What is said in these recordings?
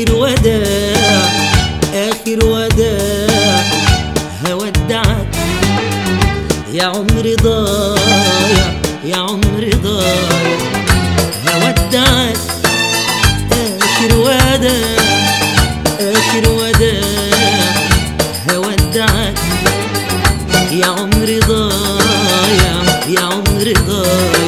آخر وداع آخر وداع هودعك. يا عمر ضايع يا عمر ضايع. هودعك. آخر وداع آخر وداع هودعك. يا عمر ضايع يا عمر ضايع.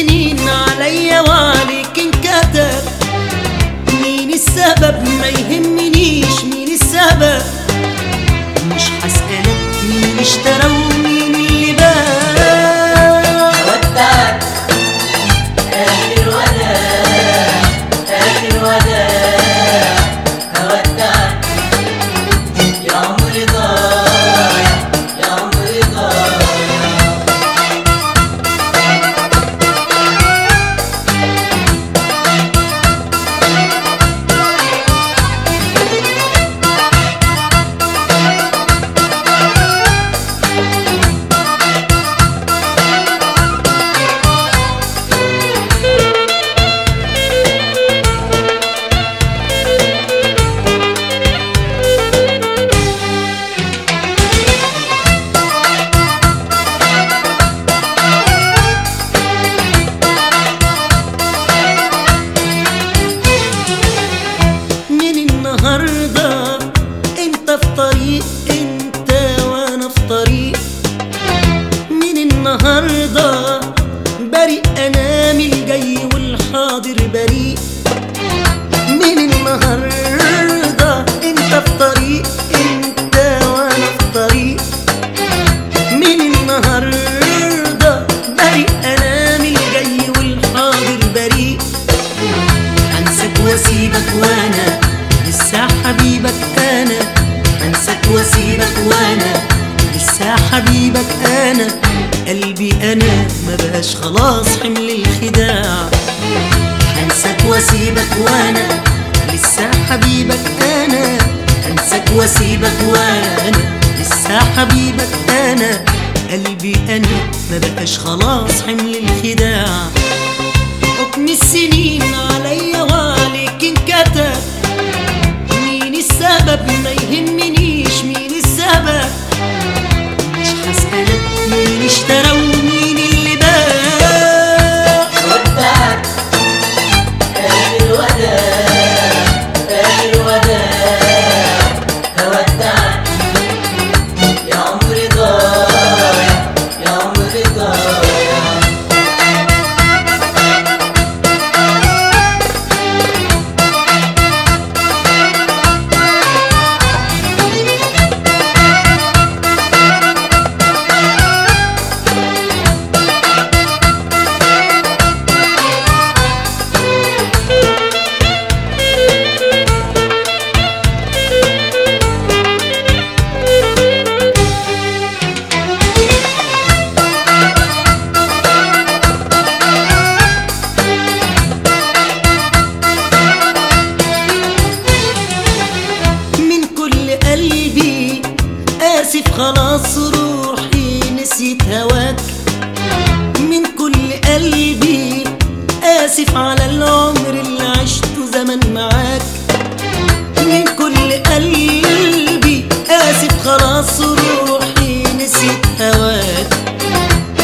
السنين عليا وعليك انكتب مين السبب؟ ما يهمنيش مين السبب. مش هسألك مين اشترى النهاردة. بريء أنا من الجاي والحاضر بريء. من النهاردة أنت في طريق أنت وأنا في طريق. من النهاردة بريء أنا من الجاي والحاضر بريء. أنساك وأسيبك وأنا لسه حبيبك أنا. أنساك وأسيبك وأنا لسه حبيبك قلبي أنا ما بقاش خلاص حمل الخداع. أنساك وأسيبك وأنا لسه حبيبك أنا. أنساك وأسيبك وأنا لسه حبيبك أنا. قلبي أنا ما بقاش خلاص حمل الخداع. حكم السنين عليا وعليك انكتب. مين السبب ما يهمنيش مين السبب؟ مش هسألك مين اشترى من كل قلبي آسف على العمر اللي عشته زمن معاك. من كل قلبي آسف خلاص روحي نسيت هواك.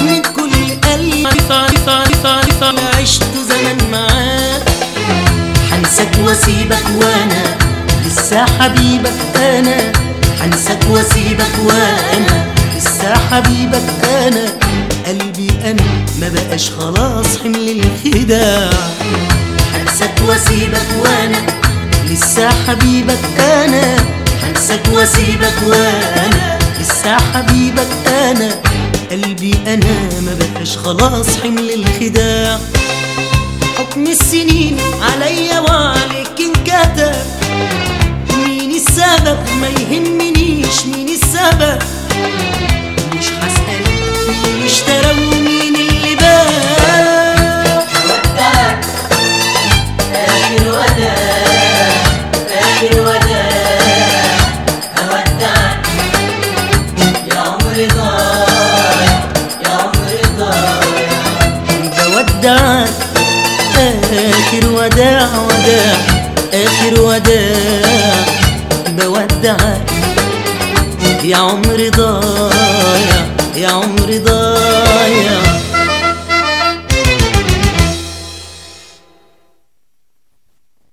من كل قلبي عارف عارف عارف عارف عشته زمن معاك. هنساك واسيبك وأنا لسه حبيبك أنا. هنساك واسيبك وأنا لسه حبيبك أنا. قلبي أنا ما بقاش خلاص حمل الخداع هنساك واسيبك وأنا لسه حبيبك أنا. هنساك واسيبك وأنا لسه حبيبك أنا. قلبي أنا ما بقاش خلاص حمل الخداع حكم السنين عليا وعليك انكتب. مين السبب؟ ما يهمنيش مين السبب. آخر وداع بودعك يا عمري ضايع يا عمري ضايع.